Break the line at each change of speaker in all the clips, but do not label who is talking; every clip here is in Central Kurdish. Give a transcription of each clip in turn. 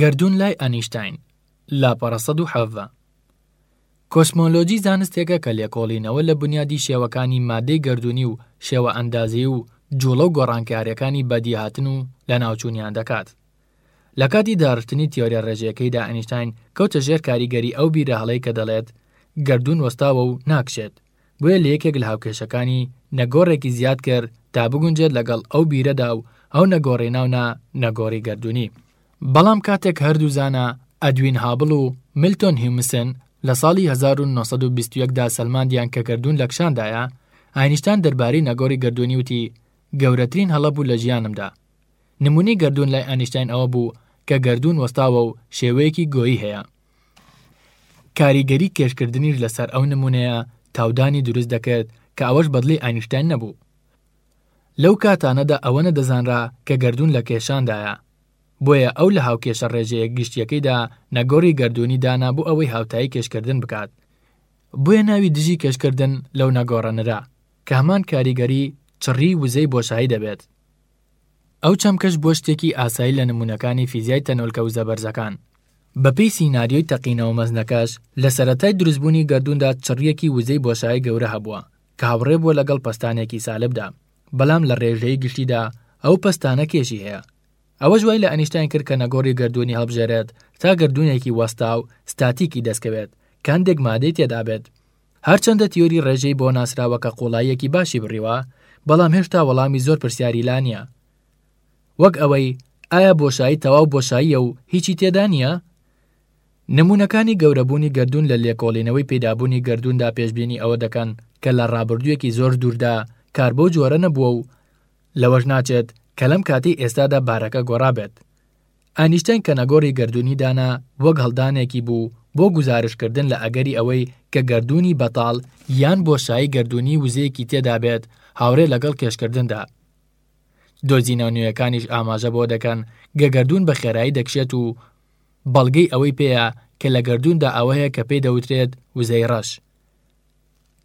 گەردوون لای ئەنیشتاین، لاپەڕە سەد و حەڤدە. کۆسمۆلۆجی زانستێکە کە لێکۆڵینەوە لە بونیادی شێوەکانی مادەی گەردوونی و شێوە ئەندازەیی و جووڵە و گۆڕانکارییەکانی بەدیهاتن و لەناوچوونیان دەکات. لە کاتی داڕشتنی تیۆریا ڕێژەیەکەیدا ئەنیشتاین کەوتە ژێر کاریگەری ئەو بیرەهەڵەی کە دەڵێت گەردوون وەستاوە و ناکشێت. بۆیە لە یەکێک لە هاوکێشەکانی نەگۆڕێکی زیاد کرد تا بگونجێت لەگەڵ ئەو بیرەدا و ئەو نەگۆڕی ناونا نەگۆڕی گەردوونی. بەڵام کاتێک هەردوو زانا ئەدوین هابڵ و ملتۆن هیومسن لە ساڵی هەزار و نۆ سەد و بیست و یەک دا سەلماندیان کە گەردوون لە کشاندایە، ئاینشتاین دەربارەی نەگۆڕی گەردوونی وتی گەورەترین هەڵە بوو لە ژیانمدا. نموونەی گەردوون لای ئاینشتاین ئەوە بوو کە گەردوون وەستاوە و شێوەیەکی گۆیی هەیە. کاریگەری کێشکردنیش لەسەر ئەو نمونەیە تاودانی دروست دەکرد کە ئەوەش بەدڵی ئاینشتاین نەبوو. لەو کاتانەدا ئەوە نەدەزانرا کە گەردوون لە کێشاندایە. بۆیە ئەو لە هاوکێشە ڕێژەیەک گشتیەکەیدا نەگۆڕی گەردوونی دانا بۆ ئەوەی هاوتایی کێشکردن بکات. بۆیە ناوی دژی کێشکردن لەو نەگۆڕە نرا، کە هەمان کاریگەری چڕیی وزەی بۆشایی دەبێت. ئەو چەمکەش بووە شتێکی ئاسایی لە نموونەکانی فیزیای تەنۆلکە وزە بەرزەکان. بەپێی سیناریۆی تەقینەوە مەزنەکەش، لە سەرەتای دروستبوونی گەردووندا چڕییەکی وزەی بۆشایی گەورە هەبووە کە هاوڕێ بووە لەگەڵ پەستانێکی سالبدا، بەڵام لە ڕێژەی گشتیدا ئەو پەستانە کێشی هەیە. ئەوەش وای لە ئەنیشتاین کرد کە نەگۆڕی گەردوونی هەڵبژێرێت تا گەردوونێکی وەستاو، ستاتیکی، دەستکەوێت کە هەندێک مادەی تێدابێت، هەرچەندە تیۆری ڕێژەی بۆ ناسراوەکە قوڵاییەکی باشی بڕیوە، بەڵام هێشتا وەڵامی زۆر پرسیاری لا نییە. وەک ئەوەی، ئایا بۆشایی تەواو بۆشاییە و هیچی تێدا نییە؟ نموونەکانی گەورەبوونی گەردوون لە لێکۆڵینەوەی پیدابوونی گەردووندا پێشبینی ئەوە دەکەن کە لە ڕابردوویەکی زۆر دووردا کار بەو جۆرە نەبووە و لەوەش ناچێت کە لەم کاتەی ئێستادا بارەکە گۆڕابێت. ئەنیشتەین کەنەگۆری گەردوونی دانا وەک هەڵدانێکی بوو بۆ گوزارشتکردن لە ئەگەری ئەوەی کە گەردوونی بەتاڵ یان بۆشایی گەردوونی وزەیەکی تێدا بێت هاوڕێ لەگەڵ کێشکردندا. دۆزینەوە نوێیەکانیش ئاماژە بەوە دەکەن گە گەردوون بە خێرایی دەکشێت و بەڵگەی ئەوەی پێیە کە لە گەردووندا ئەوە هەیە کە پێی دەوترێت وزەی ڕەش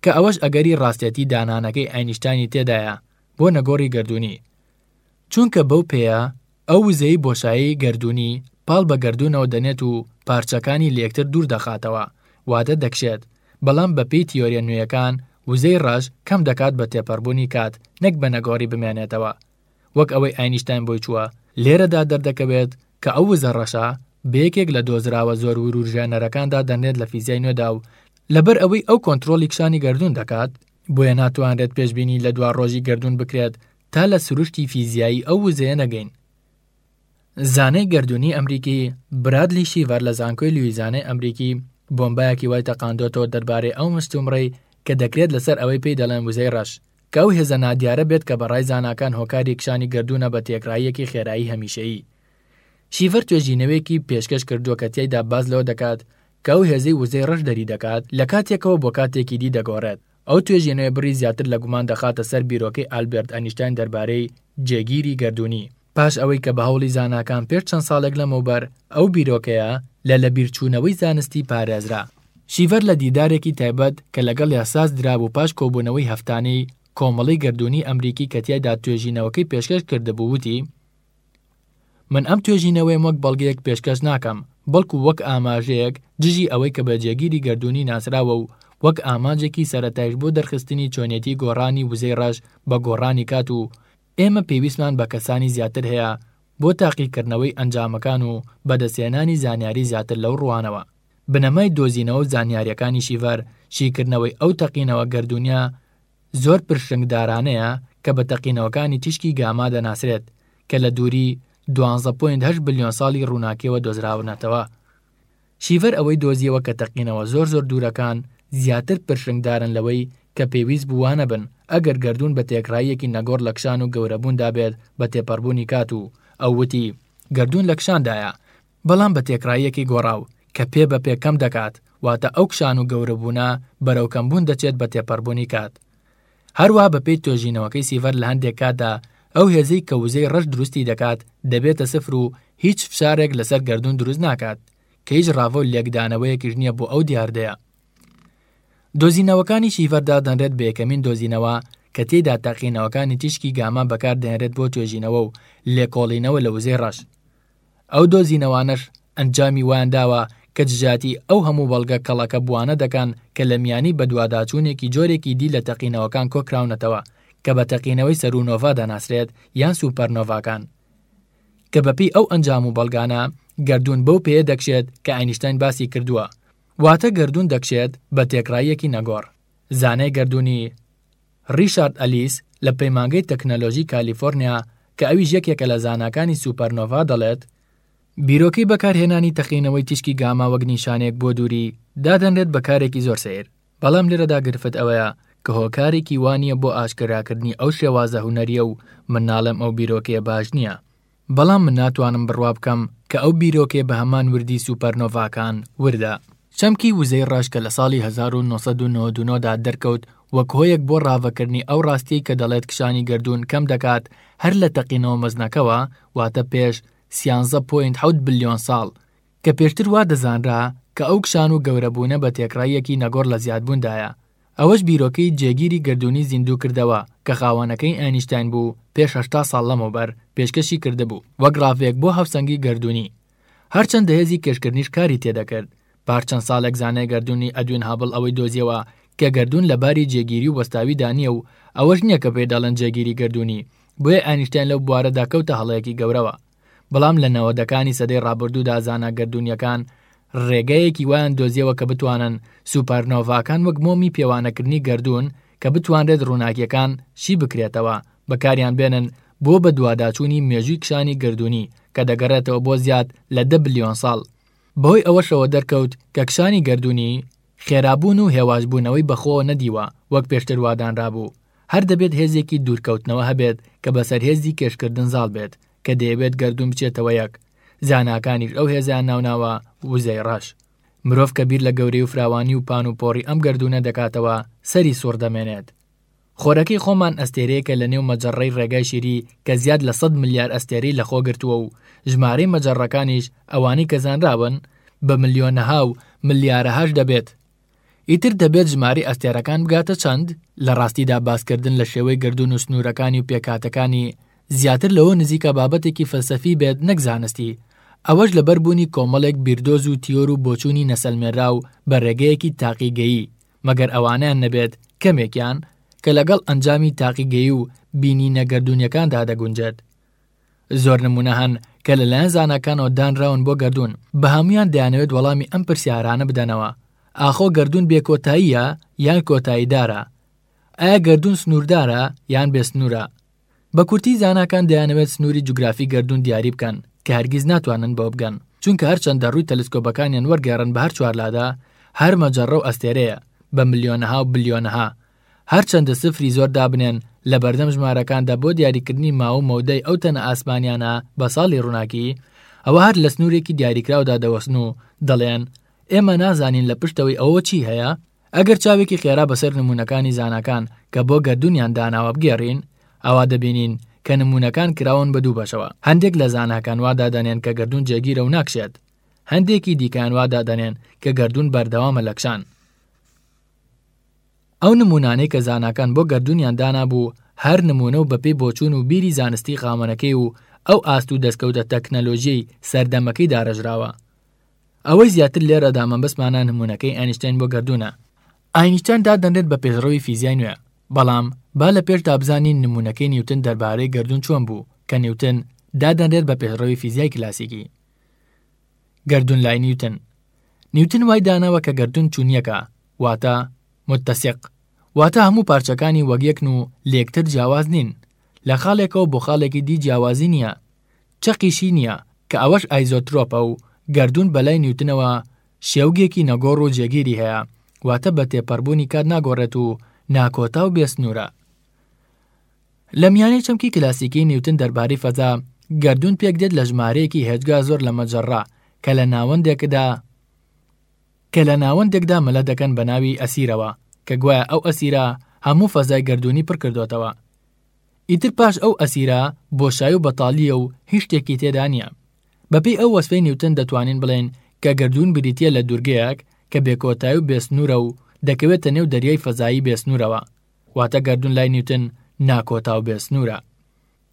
کە ئەوەش ئەگەری ڕاستێتی دانانەکەی ئەنیشتانی تێدایە بۆ نەگۆڕی گەردوونی چونکە بەو پێیە ئەو وزەی بۆشایی گەردوونی پاڵ بە گەردوونەوە دەنێت و پارچەکانی لەیەکتر دوور دەخاتەوە، واتە دەکشێت، بەڵام بەپێی تیۆرییە نوێیەکان وزەی ڕەش کەم دەکات بە تێپەڕبوونی کات نەک بە نەگۆڕی بمێنێتەوە وەک ئەوەی ئاینیشتاین بۆی چووە، لێرەدا دەردەکەوێت کە ئەو وزە ڕەشە بە یەکێک لە دۆزراوە زۆر ورووژێنەرەکان دادەنرێت لە فیزیای نوێدا و لەبەر ئەوەی ئەو کۆنترۆڵی کشانی گەردوون دەکات بۆیە ناتوانرێت پێشبینی لە دواڕۆژی گەردوون بکرێت تا لە سروشتی فیزیایی ئەو وزەیە نەگەین. زانای گەردوونی ئەمریکی برادلی شیڤەر لە زانکۆی لویزانای ئەمریکی بۆمبایەکی وای تەقاندۆتەوە دەربارەی ئەو مشتومڕەی کە دەکرێت لەسەر ئەوەی پێی دەڵێن وزەی ڕەش کە ئەو هێزە نادیارە بێت کە بەڕای زاناکان هۆکاری کشانی گەردوونە بە تێکڕاییەکی خێرایی هەمیشەیی. شیڤەر توێژینەوەیەکی پێشکەش کردووە کە تیایدا باس لەوە دەکات کە ئەو هێزەی وزەی ڕەش دەریدەکات لە کاتێکەوە بۆ کاتێکی دی دەگۆڕێت، ئەو توێژینەوەیە بڕی زیاتر لە گومان دەخاتە سەر بیرۆکەی ئالبێرت ئەنیشتاین دەربارەی جێگیری گەردوونی، پاش ئەوەی کە بە هەوڵی زاناکان پێش چەند ساڵێک لەمەوبەر ئەو بیرۆکەیە لە لەبیرچوونەوەی زانستی پارێزرا. شیڤەر لە دیدارێکی تایبەت کە لەگەڵیا ساز درابوو پاش کۆبوونەوەی هەفتانەی کۆمەڵەی گەردوونی ئەمریکی کە تیایدا توێژینەوەکەی پێشکەش کردبوو وتی، من ئەم توێژینەوەیەم وەک بەڵگەیەک پێشکەش ناکەم، بەڵکو وەک ئاماژەیەک دژی ئەوەی کە بە جێگیری گەردوونی ناسراوە و وەک ئامانجێکی سەرەتایش بۆ دەرخستنی چۆنیەتی گۆڕانی وزەی ڕەش بە گۆڕانی کات و ئێمە پێویستمان بە کەسانی زیاتر هەیە بۆ تاقیکردنەوەی ئەنجامەکان و بەدەستهێنانی زانیاری زیاتر لەو ڕووانەوە. بنەمای دۆزینەوە و زانیارییەکانی شیڤەر شیکردنەوەی ئەو تەقینەوە گەردوونییە زۆر پرشنگدارانەیە کە بە تەقینەوەکانی تیشکی گاما دەناسرێت کە لە دووری دوازدە پۆینت هەشت بلیۆن ساڵی ڕووناکییەوە دۆزراونەتەوە. شیڤەر ئەوەی دۆزییەوە کە تەقینەوە زۆر زۆر دوورەکان زیاتر پرشنگدارن لەوەی کە پێویست بوو وا نەبن ئەگەر گەردوون بە تێکڕاییەکی نەگۆڕ لە کشان و گەورەبووندا بێت بە تێپەڕبوونی کات و ئەو وتی گەردوون لە کشاندایە بەڵام بە تێکڕاییەکی گۆڕاو کە پێ بە پێ کەم دەکات، واتە ئەو کشان و گەورەبوونە بەرەو کەمبوون دەچێت بە تێپەڕبوونی کات. هەروەها بەپێی توێژینەوەکەی سیڤەر لە هەندێک کاتدا ئەو هێزەی کە وزەی ڕەش دروستی دەکات دەبێتە سفر و هیچ فشارێک لەسەر گەردوون دروست ناکات کە هیچ ڕاڤە و لێکدانەوەیەکیش نییە بۆ ئەو دیاردەیە. دۆزینەوەکانی شیڤەر دادەنرێت بە یەکەمین دۆزینەوە کە تێیدا تەقینەوەکانی تیشکی گاما بەکاردەهێنرێت بۆ توێژینەوە و لێکۆڵینەوە لە وزەی ڕەش. ئەو دۆزینەوانەش ئەنجامی وایان داوە کە دژایەتی ئەو هەموو بەڵگە کەڵەکە بووانە دەکەن کە لە میانی بەدواداچوونێکی جۆرێکی دی لە تەقینەوەکان کۆکراونەتەوە کە بە تەقینەوەی سەروو نۆڤا دەناسرێت یان سوپەرنۆڤاکان کە بەپێی ئەو ئەنجام و بەڵگانە گەردوون بەو پێیە دەکشێت کە ئەینشتاین باسی کردووە واتە گەردوون دەکشێت بە تێکڕاییەکی نەگۆڕ زانای گەردوونی ڕیشارد ئەلیس لە پەیمانگەی تەکنەلۆژی کالیفۆرنیا کە ئەویش یەکێکە لە زاناکانی سوپەرنۆڤا دەڵێت، بیرۆکەی بەکارهێنانی تەقینەوەی تیشکی گاما وەک نیشانەیەک بۆ دووری دادەنرێت بە کارێکی زۆر سەیر، بەڵام لێرەدا گرفت ئەوەیە کە هۆکارێکی وا نییە بۆ ئاشکراکردنی ئەو شێوازە هونەرییە و من ناڵێم ئەو بیرۆکەیە باش نییە. بەڵام من ناتوانم بڕوا بکەم کە ئەو بیرۆکەیە بە هەمان وردی سوپەرنۆڤاکان وردە. چەمکی وزەی ڕەش کە لە ساڵی هەزار و نۆ سەد و نەوەد و نۆ دا دەرکەوت وەک هۆیەک بۆ ڕاڤەکردنی ئەو ڕاستییەی کە دەڵێت کشانی گەردوون کەم دەکات هەر لە تەقینەوە مەزنەکەوە واتە پێش سیانزە پۆینت حەوت بلیۆن ساڵ کە پێشتر وا دەزانرا کە ئەو کشان و گەورەبوونە بە تێکڕاییەکی نەگۆڕ لە زیادبووندایە ئەوەش بیرۆکەی جێگیری گەردوونی زیندوو کردەوە کە خاوەنەکەی ئەینشتاین بوو پێش هەشتا ساڵ لەمەوبەر پێشکەشی کردبوو وەک ڕاڤەیەک بۆ هاوسەنگی گەردوونی هەرچەندە هێزی کێشکردنیش کاری تێدەکرد پاش چەند ساڵێک زانای گەردوونی ئەدوین هابڵ ئەوەی دۆزیەوە کە گەردوون لە باری جێگیری و وەستاویدا نییە و ئەوەش نییە کە پێی دەڵێن جێگیری گەردوونی بۆیە ئەینشتاین لەو بوارەدا کەوتە هەڵەیەکی گەورەوە. بەڵام لە نەوەدەکانی سەدەی ڕابردوودا زانا گەردوونییەکان ڕێگەیەکی وایان دۆزیەوە کە بتوانن سوپەرنۆڤاکان وەک مۆمی پێوانەکردنی گەردوون کە بتوانرێت ڕووناکییەکان شی بکرێتەوە بەکاریان بێنن بۆ بەدواداچوونی مێژووی کشانی گەردوونی کە دەگەڕێتەوە بۆ زیاد لە دە بلیۆن ساڵ. بەهۆی ئەوەشەوە دەرکەوت کە کشانی گەردوونی خێرابوون و هێواشبوونەوەی بەخۆوە نەدیوە وەک پێشتر وادانرابوو، هەر دەبێت هێزێکی دوورکەوتنەوە هەبێت کە بەسەر هێزی کێشکردن زاڵ بێت کە دەیەوێت گەردوون بچێتەوە یەک، زاناکانیش ئەو هێزەیان ناوناوە وزەی ڕەش. مرۆڤ کە بیر لە گەورەی و فراوانی و پان و پۆڕی ئەم گەردوونە دەکاتەوە سەری سوڕ دەمێنێت. خۆرەکەی خۆمان ئەستێرەیەکە لە نێو مەجەڕەی ڕێگای شیری کە زیاد لە سەد ملیار ئەستێرەی لە خۆ گرتووە و ژمارەی مەجەڕەکانیش ئەوانەی کە زانراون بە ملیۆنەها و ملیارەهاش دەبێت. ئیتر دەبێت ژمارەی ئەستێرەکان بگاتە چەند؟ لە ڕاستیدا باسکردن لە شێوەی گەردوون و سنوورەکانی و پێکهاتەکانی زیاتر لەوە نزیکە بابەتێکی فەلسەفی بێت نەک زانستی، ئەوەش لەبەر بوونی کۆمەڵێک بیردۆز و تیۆر و بۆچوونی نەسەلمێنراو بە ڕێگەیەکی تاقیگەیی، مەگەر ئەوانەیان نەبێت کەمێکیان، کە لەگەڵ ئەنجامی تاقیگەیی و بینینە گەردوونیەکاندا دەگونجێت، زۆر نمونە هەن کە لەلایەن زاناکانەوە دانراون بۆ گەردوون، بە هەموویان دەیانەوێت وەڵامی ئەم پرسیارانە بدەنەوە، ئاخۆ گەردوون بێکۆتاییە یان کۆتاییدارە؟ ئایا گەردوون سنووردارە یان بێسنوورە؟ بە کورتی زاناکان دەیانەوێت سنووری جوگرافی گەردوون دیاری بکەن، کە هەرگیز ناتوانن بەوە بگەن، چونکە هەرچەندە ڕووی تەلسکۆبەکانیان وەرگێڕن بە هەر چوارلادە، هەر مەجەڕە و ئەستێرەیە بە ملیۆنەها و بلیۆنەها، هەرچەندە سفری زۆر دابنێن لە بەردەم ژمارەکاندا بۆ دیاریکردنی ماوو مەودای ئەو تەنە ئاسمانیانە بە ساڵی ڕووناکی، ئەوا هەر لە سنوورێکی دیاریکراودا دەوەستن و دەڵێن، ئێمە نازانین لە پشتەوەی ئەوەوە چی هەیە؟ ئەگەر چاوێکی خێرا بەسەر نموونەکانی زاناکان کە بۆ گەردوونیان داناوە بگێڕین، ئەوا دەبینین کە نموونەکان کراون بە دوو بەشەوە، هەندێک لە زاناکان وا دادەنێن کە گەردوون جێگیرە و ناکشێت، هەندێکی دیکەیان وا دادەنێن کە گەردوون بەردەوامە لە کشان. ئەو نموونانەی کە زاناکان بۆ گەردوونیان دانابوو هەر نموونە و بەپێی بۆچوون و بیری زانستیی خاوەنەکەی و ئەو ئاست و دەستکەوتە تەکنەلۆژیەی سەردەمەکەی داڕێژراوە. ئەوەی زیاتر لێرەدا مەبەستمانە نموونەکەی ئەینشتاین بۆ گەردوونە. ئەینشتاین دادەنرێت بە پێشڕەوی فیزیای نوێ، بەڵام با لە پێشدا بزانین نموونەکەی نیوتن دەربارەی گەردوون چۆن بوو، کە نیوتن دادەنرێت بە پێشڕەوی فیزیای کلاسیکی. گەردوون لای نیوتن. نیوتن وای داناوە کە گەردوون چوونیەکە، واتە، متسق، واتە هەموو پارچەکانی وەک یەکن و لێکتر جیاواز نین، لە خاڵێکەوە بۆ خاڵێکی دی جیاوازی نییە، چەقیشی نییە، کە ئەوەش ئایزۆترۆپە و گەردوون بە لای نیوتنەوە شێوگێکی نەگۆڕ و جێگیری هەیە، واتە بە تێپەڕبوونی کات ناگۆڕێت و ناکۆتا و بێسنوورە. لە میانەی چەمکی کلاسیکی نیوتن دەربارەی فەزا، گەردوون پێکدێت لە ژمارەیەکی هێجگار زۆر لە مەجەڕا کە لە ناوەندێکدا، کە لە ناوەندێکدا مەلە دەکەن بە ناوی ئەسیرەوە کە گوایە ئەو ئەسیرە هەموو فەزای گەردوونی پڕ کردۆتەوە ئیتر پاش ئەو ئەسیرە بۆشای و بەتاڵیە و هیچ شتێکی تێدا نییە بەپێی ئەو وەسفەی نیوتن دەتوانین بڵێین کە گەردوون بریتیە لە دوورگەیەک کە بێکۆتای و بێسنوورە و دەکەوێتە نێو دەریای فەزایی بێسنوورەوە واتە گەردوون لای نیوتن ناکۆتا و بێسنوورە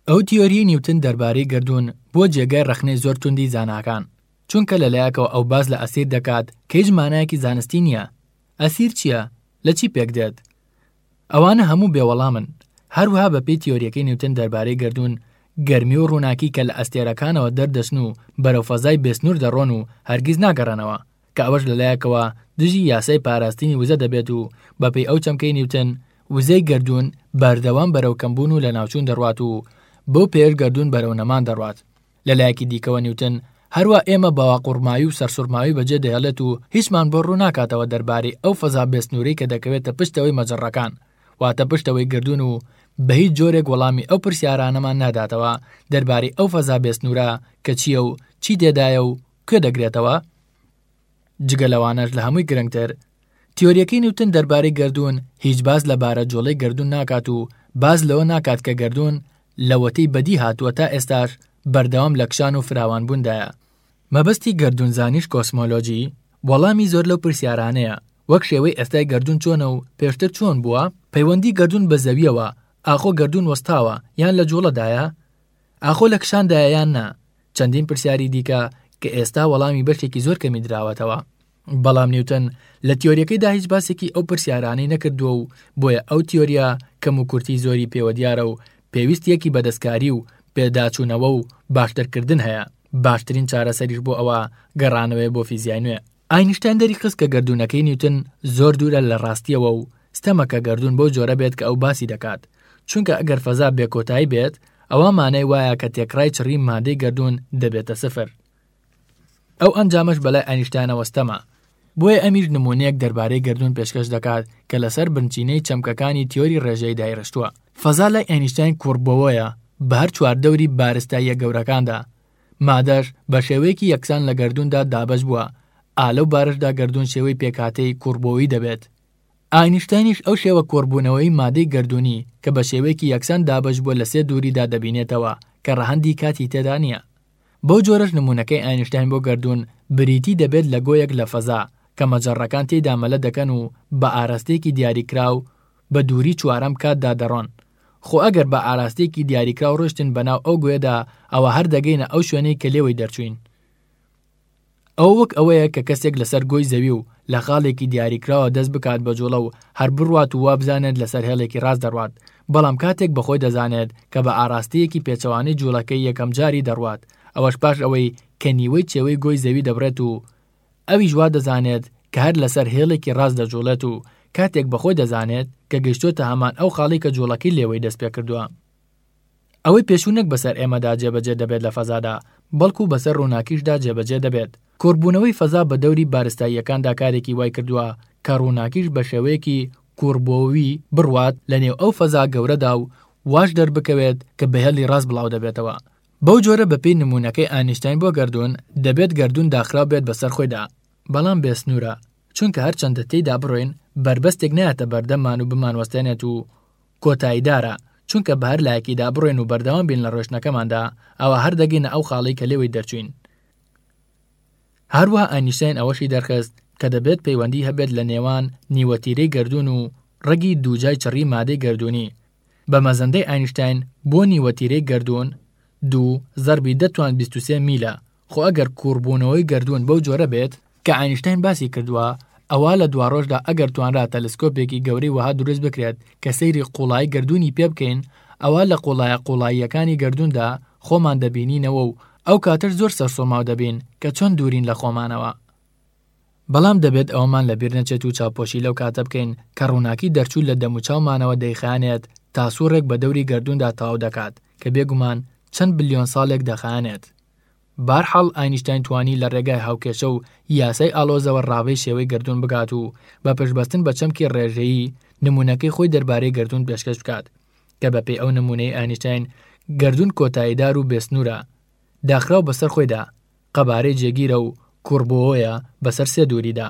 ئەو تیۆریەی نیوتن دەربارەی گەردوون بووە جێگای ڕەخنەی زۆر توندی زاناکان چونکە لە لایەکەوە ئەو باس لە ئەسیر دەکات کە هیچ مانایەکی زانستی نییە، ئەسیر چییە؟ لە چی پێکدێت؟ ئەوانە هەموو بێ وەڵامن. هەروەها بە پێی تیۆرییەکەی نیوتن دەربارەی گەردوون، گەرمی و ڕووناکی کە لە ئەستێرەکانەوە دەردەچن و بەرەو فەزای بێسنوور دەڕۆن و هەرگیز ناگەڕێنەوە، کە ئەوەش لە لایەکەوە دژی یاسای پاراستنی وزە دەبێت و بە پێی ئەو چەمکەی نیوتن، وزەی گەردوون بەردەوام بەرەو کەمبوون و لەناوچوون دەڕوات و بەو پێیەش گەردوون بەرەو نەمان دەڕوات. لە لایەکی دیکەوە نیوتن هەروا ئێمە بەواقوڕماوی و سەرسوڕماوی بەجێ دەهێڵێت و هیچمان بۆ ڕوو ناکاتەوە دەربارەی ئەو فەزا بێ سنوورەی کە دەکەوێتە پشتەوەی مەجەڕەکان واتە پشتەوەی گەردوون و بە هیچ جۆرێک وەڵامی ئەو پرسیارانەمان ناداتەوە دەربارەی ئەو فەزا بێ سنوورە کە چییە و چی تێدایە و کوێ دەگرێتەوە؟ جگە لەوانەش لە هەمووی گرنگتر تیۆریەکەی نیوتن دەربارەی گەردوون هیچ باس لەبارە جۆڵەی گەردوون ناکات و باس لەوە ناکات کە گەردوون لەوەتەی بەدی هاتووە تا ئێستاش بەردەوام لە کشان و فراوانبووندایە. مەبەستی گەردوونزانیش کۆسمۆلۆجی وەڵامی زۆر لەو پرسیارانەیە، وەک شێوەی ئێستای گەردوون چۆنە و پێشتر چۆن بووە، پەیوەندی گەردوون بە زەوییەوە، ئاخۆ گەردوون وەستاوە یان لە جووڵەدایە؟ ئاخۆ لە کشاندایە یان نا؟ چەندین پرسیاری دیکە کە ئێستا وەڵامی بەشێکی زۆر کەمی دراوەتەوە. بەڵام نیوتن لە تیۆریەکەیدا هیچ باسێکی ئەو پرسیارانەی نەکردووە و بۆیە ئەو تیۆریە کەم و کورتی زۆری پێوە دیارە و پێویستیەکی بەدەستکاری و پێداچوونەوە و باشترکردن هەیە باشترین چارەسەریش بۆ ئەوە گەڕانەوەی بۆ فیزیای نوێ ئاینشتاین دەری خست کە گردوونەکەی نیوتن زۆر دوورە لە ڕاستیەوە و ستەمە کە گردوون بەو جۆرە بێت کە ئەو باسی دەکات چونکە ئەگەر فەزا بێکۆتایی بێت ئەوە مانای وایە کە تێکڕای چڕی مادەی گردوون دەبێتە سفر ئەو ئەنجامەش بەلای ئەنیشتانەوە ستەمە بۆیە ئەمیش نمونەیەک دەربارەی گردون پێشکەش دەکات کە لەسەر بنچینەی چەمکەکانی تیۆری ڕێژەیی دایڕشتووە فەزا لای ئەنیشتاین کووڕبووەیە بە هەر چوار دەوری بارستاییە گەورەکاندا مادەش بە شێوەیەکی یەکسان لە گەردوندا دابەش بووە ئا لەو بارەشدا گەردون شێوەی پێکهاتەی کووڕبووەوەی دەبێت ئاینشتاینیش ئەو شێوە کۆڕبوونەوەی مادەی گەردوونی کە بە شێوەیەکی یەکسان دابەش بووە لە سێ دووریدا دەبینێتەوە کە ڕەهەندی کاتی تێدا نییە بەو جۆرەش نموونەکەی ئاینشتاین بۆ گەردوون بریتی دەبێت لە گۆیەک لە فەزا کە مەجەڕەکان تێیدا مەلە دەکەن و بە ئاراستەیەکی دیاریکراو بە دووری چوارەم کاتدا دەڕۆن. خۆ ئەگەر بە ئاراستەیەکی دیاریکراو ڕۆیشتن بەناو ئەو گۆیەدا ئەوا هەر دەگەینە ئەو شوێنەی کە لێوەی دەرچووین. ئەوە وەک ئەوەیە کە کەسێک لەسەر گۆی زەوی و لە خاڵێکی دیاریکراوە دەست بکات بە جوڵە و هەر بڕوات و وابزانێت لەسەر هێڵێکی ڕاست دەڕوات، بەڵام کاتێک بە خۆی دەزانێت کە بە ئاڕاستەیەکی پێچەوانەی جوڵەکەی یەکەم جاری دەڕوات، ئەوەش پاش ئەوەی کە نیوەی چێوەی گۆی زەوی دەبڕێت و ئەویش وادەزانێت کە هەر لەسەر هێڵێکی ڕاست دەجوڵێت و کاتێک بە خۆی دەزانێت کە گەیشتۆتە هەمان ئەو خاڵەی کە جوڵەکەی لێوەی دەست پێکردووە. ئەوەی پێشوو نەک بەسەر ئێمەدا جێبەجێ دەبێت لە فەزادا، بەڵکو بەسەر ڕووناکیشدا جێبەجێ دەبێت. کۆربوونەوەی فەزا بە دەوری بارستاییەکاندا کارێکی وای کردووە کە ڕووناکیش بە شێوەیەکی کۆربۆوی بڕوات لە نێو ئەو فەزا گەورەدا و واش دەربکەوێت کە بە هێڵی ڕاست بڵاو دەبێتەوە. بەو جۆرە بە پێی نموونەکەی ئاینشتاین بۆ گەردوون، دەبێت گەردوون داخراو بێت بەسەر خۆیدا، بەڵام بێ سنوورە، چونکە هەرچەندە تێیدا بڕۆین، بەربەستێک نایەتە بەردەممان و بمانوەستێنێت و کۆتاییدارە، چونکە بە هەر لایەکیدا بڕۆین و بەردەوام بین لە ڕۆیشتنەکەماندا، ئەوا هەر دەگەینە ئەو خاڵەی کە لێوەی دەرچووین. هەروەها ئاینشتاین ئەوەشی دەرخست کە دەبێت پەیوەندی هەبێت لە نێوان نیوەتیرەی گەردوون و ڕەگی دووجای چڕی مادەی گەردوونی. بە مەزەندەی ئاینشتاین بۆ نیوەتیرەی گەردوون، دوو زەربی دە توان بیست و سێ میلە، خۆ ئەگەر کووڕبوونەوەی گەردوون بەو جۆرە بێت کە ئاینشتاین باسی کردووە، ئەوا لە دواڕۆژدا ئەگەر توانرا تەلسکۆپێکی گەورەی وەها دروست بکرێت کە سەیری قووڵایی گەردوونی پێ بکەین، ئەوا لە قووڵایە قووڵاییەکانی گەردووندا خۆمان دەبینینەوە و ئەو کاتەش زۆر سەرسووڕماو دەبین کە چۆن دوورین لە خۆمانەوە. بەڵام دەبێت ئەوەمان لەبیر نەچێت و چاوپۆشی لەو کاتە بکەین کە ڕووناکی دەرچوو لە دەموچاومانەوە دەیخایەنێت تا سوڕێک بە دەوری گەردووندا تەواو دەکات کە بێگومان چەند بلیۆن ساڵێک دەخایەنێت. بارحاڵ ئاینشتاین توانی لە ڕێگای هاوکێشە و یاسای ئاڵۆزەوە ڕاڤەی شێوەی گەردوون بکات و بە پشتبەستن بە چەمکی ڕێژەیی نموونەکەی خۆی دەربارەی گەردوون پێشکەش بکات کە بە پێی ئەو نموونەی ئاینشتاین گەردوون کۆتاییدار و بێسنوورە داخراو بەسەر خۆیدا قەبارەی جێگیرە و کوڕبۆۆیە بەسەر سێ دووریدا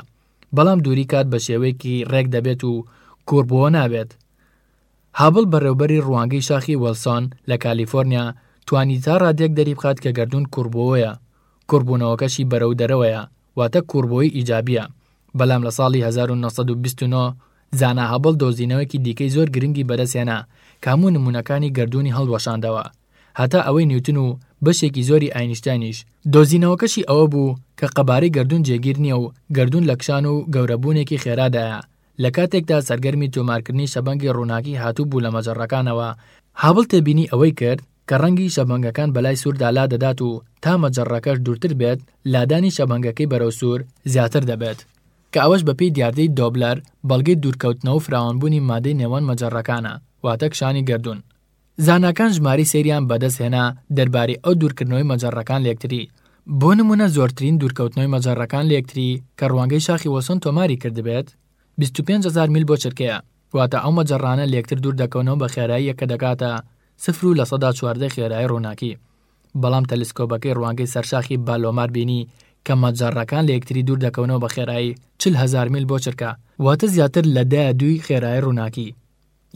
بەڵام دووری کات بە شێوەیەکی ڕێک دەبێت و کوڕبۆۆ نابێت هابڵ بەڕێوبەری ڕوانگەی شاخی وەلسۆن لە کالیفۆرنیا توانی تا ڕادێک دەری بخات کە گەردوون کوڕبۆۆیە کوڕبوونەوەکەشی بەرەو دەرەوەیە واتە کوڕبۆی ئیجابیە بەلام لە ساڵی 1929 زانا هابڵ دۆزینەوەکی دیکەی زۆر گرنگی بەدەستهێنا کە هەموو نمونەکانی گەردوونی هەڵوەشاندەوە هەتا ئەوەی نیوتن و بەشێکی زۆری ئاینشتاینیش، دۆزینەوەکەشی ئەوە بوو کە قەبارەی گەردوون جێگیر نییە و گەردوون لە کشان و گەورەبوونێکی خێرادایە، لە کاتێکدا سەرگەرمی تۆمارکردنی شەبەنگی ڕووناکی هاتوو بوو لە مەجەڕەکانەوە، هابڵ تێبینی ئەوەی کرد کە ڕەنگی شەبەنگەکان بەلای سووردا لا دەدات و تا مەجەڕەکەش دوورتر بێت لادانی شەبەنگەکەی بەرەو سوور زیاتر دەبێت، کە ئەوەش بەپێی دیاردەی دۆبلەر بەڵگەی دوورکەوتنەوە و فراوانبوونی مادەی نێوان مەجەڕەکانە، واتە کشانی گەردوون. زاناکان ژمارەی سەیریان بەدەست هێنا دەربارەی ئەو دوورکردنەوەی مەجەڕەکان لە یەکتری، بۆ نموونە زۆرترین دوورکەوتنەوەی مەجەڕەکان لە یەکتری کە ڕوانگەی شاخی وۆسۆن تۆماری کردبێت بیست و پێنج هەزار میل بۆ چرکەیە، واتە ئەو مەجەڕانە لە یەکتر دوور دەکەونەوە بە خێراییەک کە دەگاتە سفر و لە سەدا چواردە خێرایی ڕووناکی، بەڵام تەلسکۆبەکەی ڕوانگەی سەر شاخی بالۆمار بینی کە مەجەڕەکان لە یەکتری دوور دەکەونەوە بە خێرایی چل هەزار میل بۆ چرکە، واتە زیاتر لە دایە دووی خێرایی ڕووناکی،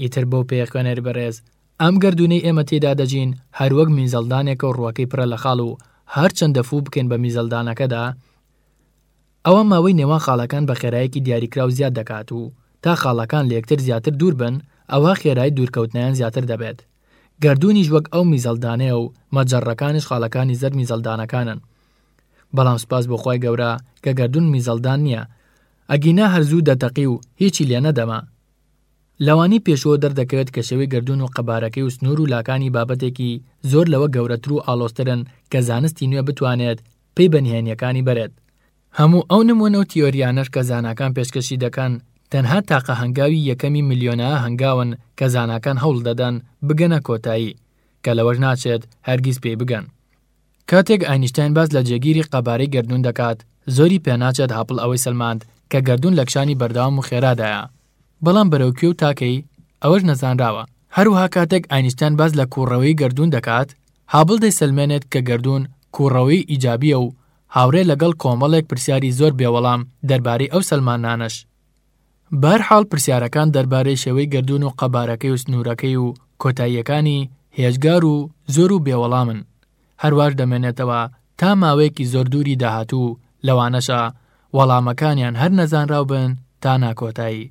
ئیتر بەو پێیە خوێنەری بەڕێز ئەم گەردوونەی ئێمە تێیدا دەژین هەر وەک میزەڵدانێکە و ڕووەکەی پرە لە خاڵ و هەر چەندە فوو بکەین بە میزەڵدانەکەدا ئەوا ماوەی نێوان خاڵەکان بە خێرایەکی دیاریکراو زیاد دەکات و تا خاڵەکان لە یەکتر زیاتر دوور بن ئەوا خێرای دوورکەوتنیان زیاتر دەبێت گەردوونیش وەک ئەو میزەڵدانەیە و مەجەڕەکانیش خاڵەکانی زەرد میزەڵدانەکانن بەڵام سپاس بۆ خۆی گەورە کە گەردوون میزەڵدان نییە ئەگینا هەر زوو دەتەقی و هیچی لێ نەدەما لەوانی پێشووەوە دەردەکەوێت کە شێوەی گەردوون و قەبارەکەی و سنوور و لاکانی بابەتێکی زۆر لەوە گەورەتر و ئاڵۆزترن کە زانستی نوێ بتوانێت پەی بە نهێنییەکانی بەرێت. هەموو ئەو نموونە و تیۆرییانەش کە زاناکان پێشکەشی دەکەن تەنها تاقە هەنگاوی یەکەمی ملیۆنەها هەنگاون کە زاناکان هەوڵدەدەن بگەنە کۆتایی، کە لەوەش ناچێت هەرگیز پێی بگەن. کاتێک ئاینشتاین باس لە جێگیری قەبارەی گەردوون دەکات، زۆری پێناچێت هابڵ ئەوەی سەلماند کە گەردوون لە کشانی بەردەوام و خێرادایە. بەڵام بەرەو کوێ و تا کەی؟ ئەوەش نەزانراوە. هەروەها کاتێک ئاینشتاین باس لە کووڕەوەیی گەردوون دەکات، هابڵ دەیسەلمێنێت کە گەردوون کووڕەوەیی ئیجابییە و هاوڕێ لەگەڵ کۆمەڵێک پرسیاری زۆر بێ وەڵام دەربارەی ئەو سەلماندنانەش. بەهەرحاڵ پرسیارەکان دەربارەی شێوەی گەردوون و قەبارەکەی و سنوورەکەی و کۆتاییەکانی، هێجگار و زۆر و بێ وەڵامن. هەرواش دەمێنێتەوە تا ماوەیەکی زۆر دووری داهاتوو، لەوانەشە وەڵامەکانیان هەر نەزانراو بن تا ناکۆتایی.